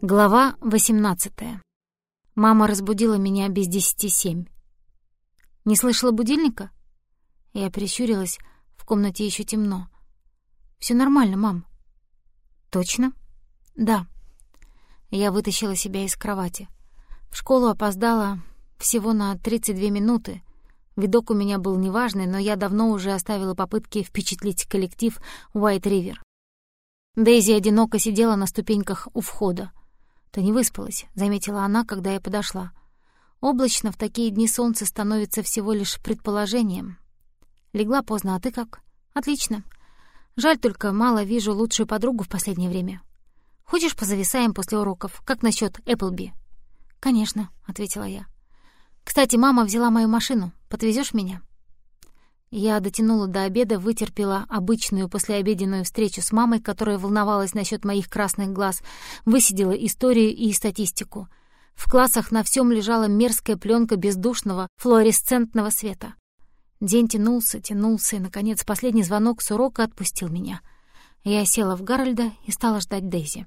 Глава 18. Мама разбудила меня без десяти семь. Не слышала будильника? Я прищурилась, в комнате еще темно. Все нормально, мам. Точно? Да. Я вытащила себя из кровати. В школу опоздала всего на 32 минуты. Видок у меня был неважный, но я давно уже оставила попытки впечатлить коллектив Уайт-Ривер. Дейзи одиноко сидела на ступеньках у входа. «Ты не выспалась», — заметила она, когда я подошла. «Облачно в такие дни солнце становится всего лишь предположением». «Легла поздно, а ты как?» «Отлично. Жаль только, мало вижу лучшую подругу в последнее время. Хочешь, позависаем после уроков? Как насчет Эпплби?» «Конечно», — ответила я. «Кстати, мама взяла мою машину. Подвезешь меня?» Я дотянула до обеда, вытерпела обычную послеобеденную встречу с мамой, которая волновалась насчет моих красных глаз, высидела историю и статистику. В классах на всем лежала мерзкая пленка бездушного флуоресцентного света. День тянулся, тянулся, и, наконец, последний звонок с урока отпустил меня. Я села в Гарольда и стала ждать Дейзи.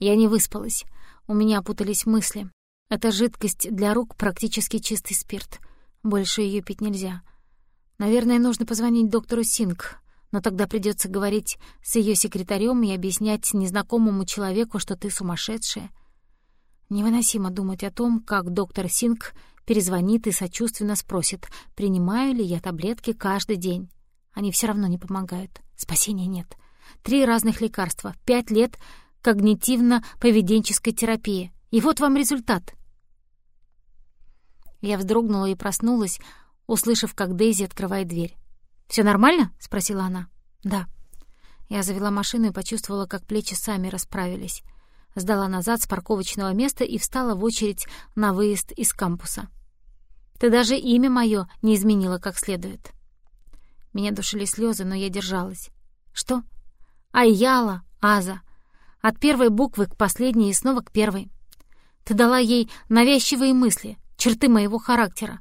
Я не выспалась. У меня опутались мысли. Эта жидкость для рук практически чистый спирт. Больше ее пить нельзя. Наверное, нужно позвонить доктору Синг, но тогда придется говорить с ее секретарем и объяснять незнакомому человеку, что ты сумасшедшая. Невыносимо думать о том, как доктор Синг перезвонит и сочувственно спросит, принимаю ли я таблетки каждый день. Они все равно не помогают. Спасения нет. Три разных лекарства, пять лет когнитивно-поведенческой терапии. И вот вам результат. Я вздрогнула и проснулась, услышав, как Дейзи открывает дверь. «Всё нормально?» — спросила она. «Да». Я завела машину и почувствовала, как плечи сами расправились. Сдала назад с парковочного места и встала в очередь на выезд из кампуса. «Ты даже имя моё не изменила как следует». Меня душили слёзы, но я держалась. «Что?» «Айяла, Аза. От первой буквы к последней и снова к первой. Ты дала ей навязчивые мысли, черты моего характера.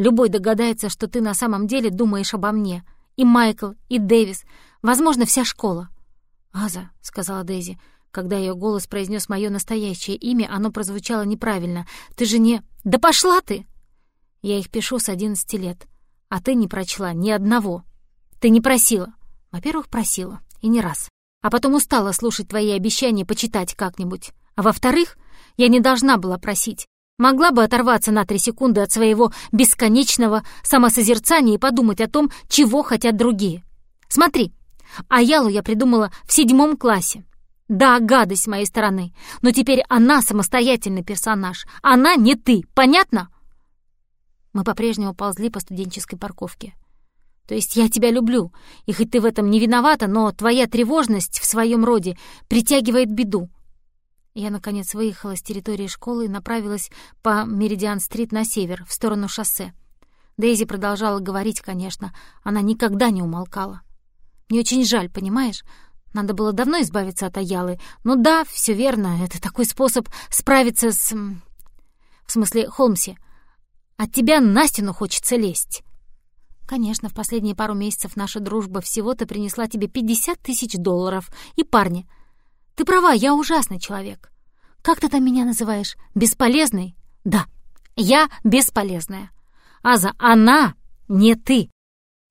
Любой догадается, что ты на самом деле думаешь обо мне. И Майкл, и Дэвис, возможно, вся школа». «Аза», — сказала Дейзи, когда ее голос произнес мое настоящее имя, оно прозвучало неправильно. «Ты же не...» «Да пошла ты!» «Я их пишу с одиннадцати лет, а ты не прочла ни одного. Ты не просила». «Во-первых, просила, и не раз. А потом устала слушать твои обещания почитать как-нибудь. А во-вторых, я не должна была просить. Могла бы оторваться на три секунды от своего бесконечного самосозерцания и подумать о том, чего хотят другие. Смотри, Аялу я придумала в седьмом классе. Да, гадость с моей стороны, но теперь она самостоятельный персонаж. Она не ты, понятно? Мы по-прежнему ползли по студенческой парковке. То есть я тебя люблю, и хоть ты в этом не виновата, но твоя тревожность в своем роде притягивает беду. Я, наконец, выехала с территории школы и направилась по Меридиан-стрит на север, в сторону шоссе. Дейзи продолжала говорить, конечно. Она никогда не умолкала. «Мне очень жаль, понимаешь? Надо было давно избавиться от Аялы. Ну да, все верно, это такой способ справиться с... В смысле, Холмси, от тебя на стену хочется лезть». «Конечно, в последние пару месяцев наша дружба всего-то принесла тебе 50 тысяч долларов. И парни, ты права, я ужасный человек. Как ты там меня называешь? Бесполезный? Да, я бесполезная. Аза, она не ты.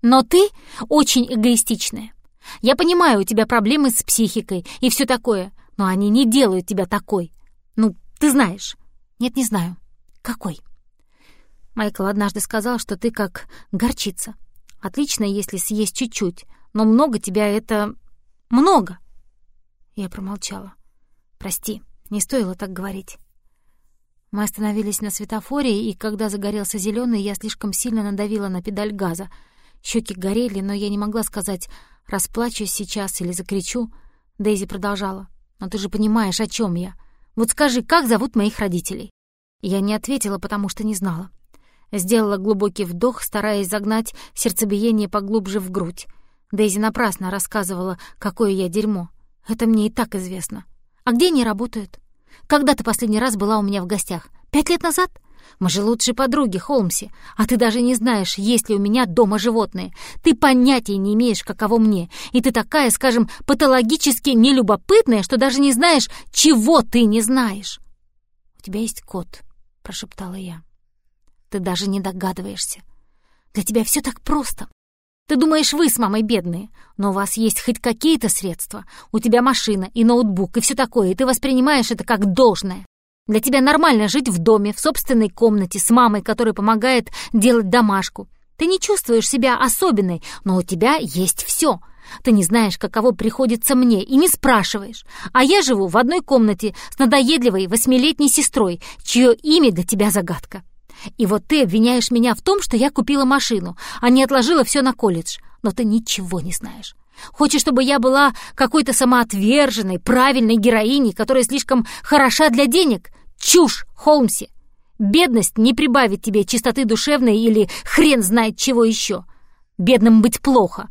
Но ты очень эгоистичная. Я понимаю, у тебя проблемы с психикой и все такое, но они не делают тебя такой. Ну, ты знаешь. Нет, не знаю. Какой? Майкл однажды сказал, что ты как горчица. Отлично, если съесть чуть-чуть, но много тебя это... много. Я промолчала. «Прости, не стоило так говорить». Мы остановились на светофоре, и когда загорелся зеленый, я слишком сильно надавила на педаль газа. Щеки горели, но я не могла сказать, расплачусь сейчас или закричу. Дейзи продолжала. «Но ты же понимаешь, о чем я. Вот скажи, как зовут моих родителей?» Я не ответила, потому что не знала. Сделала глубокий вдох, стараясь загнать сердцебиение поглубже в грудь. Дейзи напрасно рассказывала, какое я дерьмо. Это мне и так известно. А где они работают? Когда ты последний раз была у меня в гостях? Пять лет назад? Мы же лучшие подруги, Холмси, а ты даже не знаешь, есть ли у меня дома животные. Ты понятия не имеешь, каково мне, и ты такая, скажем, патологически нелюбопытная, что даже не знаешь, чего ты не знаешь. «У тебя есть кот», — прошептала я. «Ты даже не догадываешься. Для тебя все так просто. Ты думаешь, вы с мамой бедные, но у вас есть хоть какие-то средства. У тебя машина и ноутбук и все такое, и ты воспринимаешь это как должное. Для тебя нормально жить в доме, в собственной комнате, с мамой, которая помогает делать домашку. Ты не чувствуешь себя особенной, но у тебя есть все. Ты не знаешь, каково приходится мне, и не спрашиваешь. А я живу в одной комнате с надоедливой восьмилетней сестрой, чье имя для тебя загадка. И вот ты обвиняешь меня в том, что я купила машину, а не отложила все на колледж. Но ты ничего не знаешь. Хочешь, чтобы я была какой-то самоотверженной, правильной героиней, которая слишком хороша для денег? Чушь, Холмси! Бедность не прибавит тебе чистоты душевной или хрен знает чего еще. Бедным быть плохо.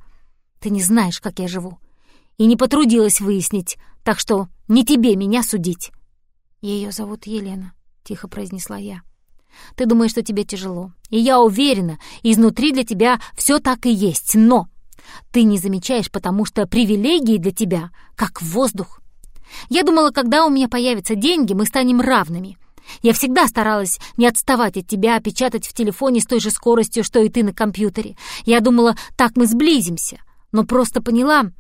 Ты не знаешь, как я живу. И не потрудилась выяснить, так что не тебе меня судить. Ее зовут Елена, — тихо произнесла я. Ты думаешь, что тебе тяжело. И я уверена, изнутри для тебя все так и есть. Но ты не замечаешь, потому что привилегии для тебя как воздух. Я думала, когда у меня появятся деньги, мы станем равными. Я всегда старалась не отставать от тебя, печатать в телефоне с той же скоростью, что и ты на компьютере. Я думала, так мы сблизимся. Но просто поняла,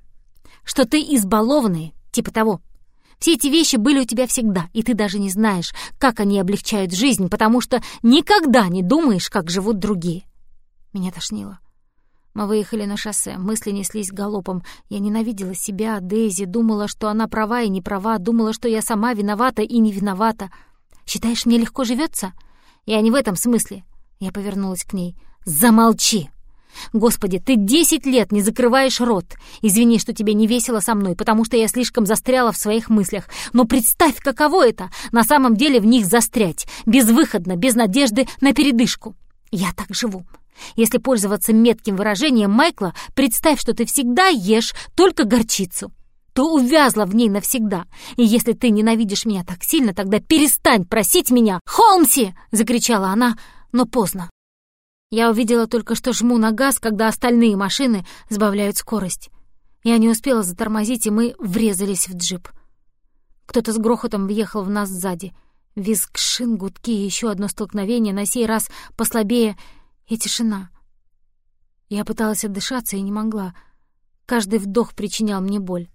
что ты избалованный, типа того. Все эти вещи были у тебя всегда, и ты даже не знаешь, как они облегчают жизнь, потому что никогда не думаешь, как живут другие. Меня тошнило. Мы выехали на шоссе, мысли неслись галопом. Я ненавидела себя, Дейзи, думала, что она права и не права, думала, что я сама виновата и не виновата. «Считаешь, мне легко живется?» «Я не в этом смысле». Я повернулась к ней. «Замолчи!» «Господи, ты десять лет не закрываешь рот. Извини, что тебе не весело со мной, потому что я слишком застряла в своих мыслях. Но представь, каково это, на самом деле в них застрять, безвыходно, без надежды на передышку. Я так живу. Если пользоваться метким выражением Майкла, представь, что ты всегда ешь только горчицу. Ты увязла в ней навсегда. И если ты ненавидишь меня так сильно, тогда перестань просить меня. «Холмси!» — закричала она, но поздно. Я увидела только, что жму на газ, когда остальные машины сбавляют скорость. Я не успела затормозить, и мы врезались в джип. Кто-то с грохотом въехал в нас сзади. Визг шин, гудки и еще одно столкновение, на сей раз послабее — и тишина. Я пыталась отдышаться и не могла. Каждый вдох причинял мне боль.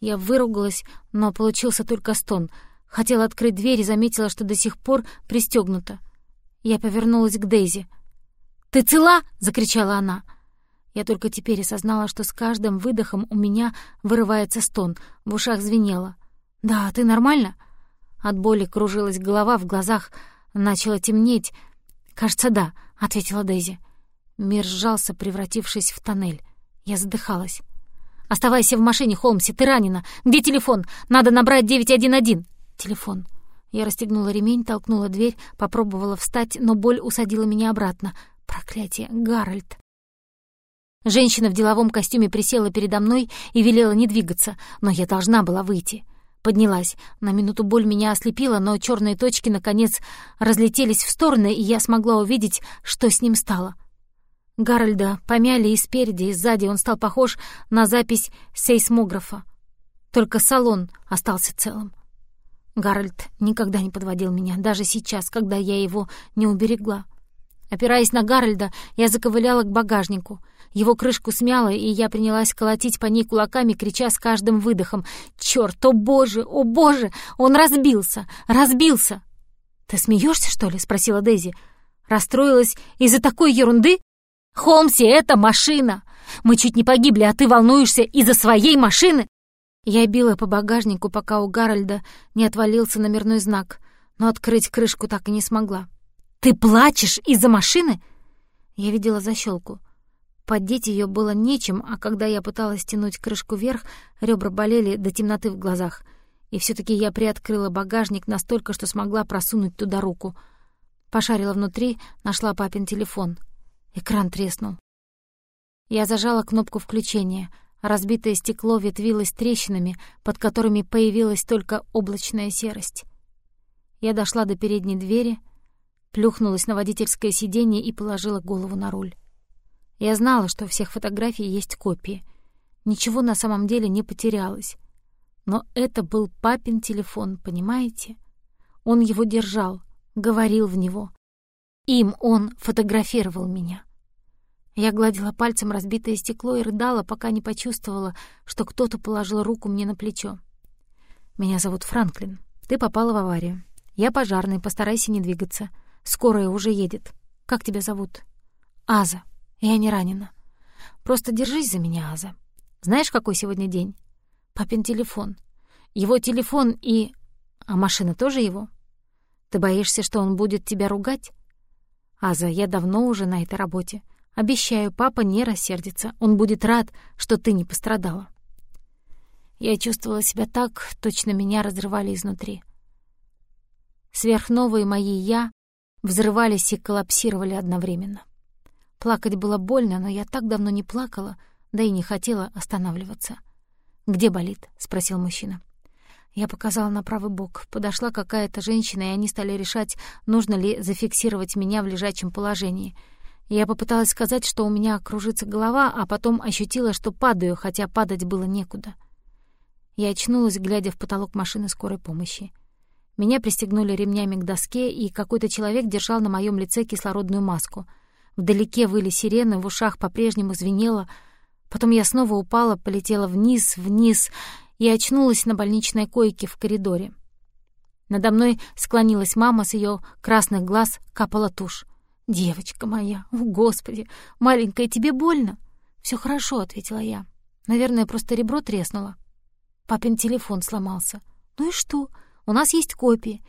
Я выругалась, но получился только стон. Хотела открыть дверь и заметила, что до сих пор пристегнута. Я повернулась к Дейзи. «Ты цела?» — закричала она. Я только теперь осознала, что с каждым выдохом у меня вырывается стон, в ушах звенело. «Да, ты нормально?» От боли кружилась голова, в глазах начало темнеть. «Кажется, да», — ответила Дейзи. Мир сжался, превратившись в тоннель. Я задыхалась. «Оставайся в машине, Холмси, ты ранена. Где телефон? Надо набрать 911». «Телефон». Я расстегнула ремень, толкнула дверь, попробовала встать, но боль усадила меня обратно. Проклятие, Гарольд. Женщина в деловом костюме присела передо мной и велела не двигаться, но я должна была выйти. Поднялась. На минуту боль меня ослепила, но черные точки, наконец, разлетелись в стороны, и я смогла увидеть, что с ним стало. Гарольда помяли и спереди, и сзади он стал похож на запись сейсмографа. Только салон остался целым. Гарольд никогда не подводил меня, даже сейчас, когда я его не уберегла. Опираясь на Гарольда, я заковыляла к багажнику. Его крышку смяло, и я принялась колотить по ней кулаками, крича с каждым выдохом. «Чёрт, о боже, о боже! Он разбился! Разбился!» «Ты смеешься, что ли?» — спросила Дейзи. «Расстроилась из-за такой ерунды?» «Холмси, это машина! Мы чуть не погибли, а ты волнуешься из-за своей машины?» Я била по багажнику, пока у Гарольда не отвалился номерной знак, но открыть крышку так и не смогла. «Ты плачешь из-за машины?» Я видела защелку. Поддеть ее было нечем, а когда я пыталась тянуть крышку вверх, ребра болели до темноты в глазах. И все таки я приоткрыла багажник настолько, что смогла просунуть туда руку. Пошарила внутри, нашла папин телефон. Экран треснул. Я зажала кнопку включения. Разбитое стекло ветвилось трещинами, под которыми появилась только облачная серость. Я дошла до передней двери — плюхнулась на водительское сиденье и положила голову на руль. Я знала, что всех фотографий есть копии. Ничего на самом деле не потерялось. Но это был папин телефон, понимаете? Он его держал, говорил в него. Им он фотографировал меня. Я гладила пальцем разбитое стекло и рыдала, пока не почувствовала, что кто-то положил руку мне на плечо. «Меня зовут Франклин. Ты попала в аварию. Я пожарный, постарайся не двигаться. Скорая уже едет. Как тебя зовут?» «Аза. Я не ранена. Просто держись за меня, Аза. Знаешь, какой сегодня день? Папин телефон. Его телефон и... А машина тоже его? Ты боишься, что он будет тебя ругать? Аза, я давно уже на этой работе. Обещаю, папа не рассердится. Он будет рад, что ты не пострадала. Я чувствовала себя так, точно меня разрывали изнутри. Сверхновые мои «я» взрывались и коллапсировали одновременно. Плакать было больно, но я так давно не плакала, да и не хотела останавливаться. «Где болит?» — спросил мужчина. Я показала на правый бок. Подошла какая-то женщина, и они стали решать, нужно ли зафиксировать меня в лежачем положении. Я попыталась сказать, что у меня кружится голова, а потом ощутила, что падаю, хотя падать было некуда. Я очнулась, глядя в потолок машины скорой помощи. Меня пристегнули ремнями к доске, и какой-то человек держал на моем лице кислородную маску — Вдалеке выли сирены, в ушах по-прежнему звенело. Потом я снова упала, полетела вниз, вниз и очнулась на больничной койке в коридоре. Надо мной склонилась мама, с ее красных глаз капала тушь. «Девочка моя, о, Господи, маленькая, тебе больно?» «Все хорошо», — ответила я. «Наверное, просто ребро треснуло». Папин телефон сломался. «Ну и что? У нас есть копии.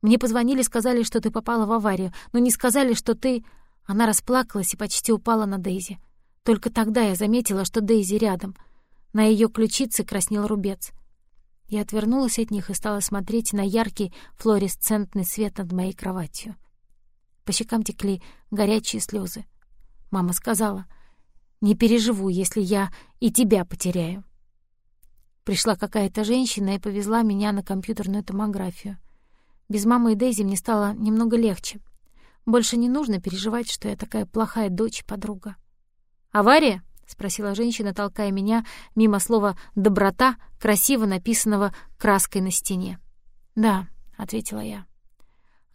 Мне позвонили, сказали, что ты попала в аварию, но не сказали, что ты...» Она расплакалась и почти упала на Дейзи. Только тогда я заметила, что Дейзи рядом. На ее ключице краснел рубец. Я отвернулась от них и стала смотреть на яркий флуоресцентный свет над моей кроватью. По щекам текли горячие слезы. Мама сказала, «Не переживу, если я и тебя потеряю». Пришла какая-то женщина и повезла меня на компьютерную томографию. Без мамы и Дейзи мне стало немного легче — больше не нужно переживать, что я такая плохая дочь подруга. «Авария?» — спросила женщина, толкая меня мимо слова «доброта», красиво написанного краской на стене. «Да», — ответила я.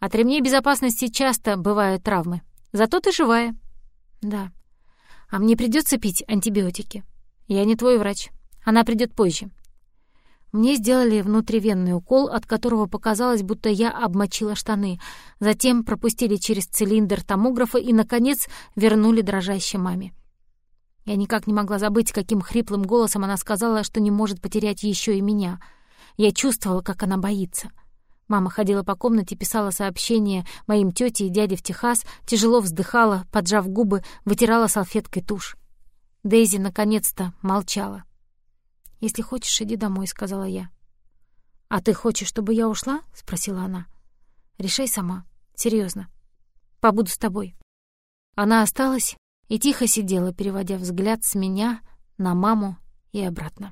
«От ремней безопасности часто бывают травмы. Зато ты живая». «Да». «А мне придется пить антибиотики?» «Я не твой врач. Она придет позже. Мне сделали внутривенный укол, от которого показалось, будто я обмочила штаны. Затем пропустили через цилиндр томографа и, наконец, вернули дрожащей маме. Я никак не могла забыть, каким хриплым голосом она сказала, что не может потерять еще и меня. Я чувствовала, как она боится. Мама ходила по комнате, писала сообщения моим тете и дяде в Техас, тяжело вздыхала, поджав губы, вытирала салфеткой тушь. Дейзи наконец-то молчала. «Если хочешь, иди домой», — сказала я. «А ты хочешь, чтобы я ушла?» — спросила она. «Решай сама. Серьезно. Побуду с тобой». Она осталась и тихо сидела, переводя взгляд с меня на маму и обратно.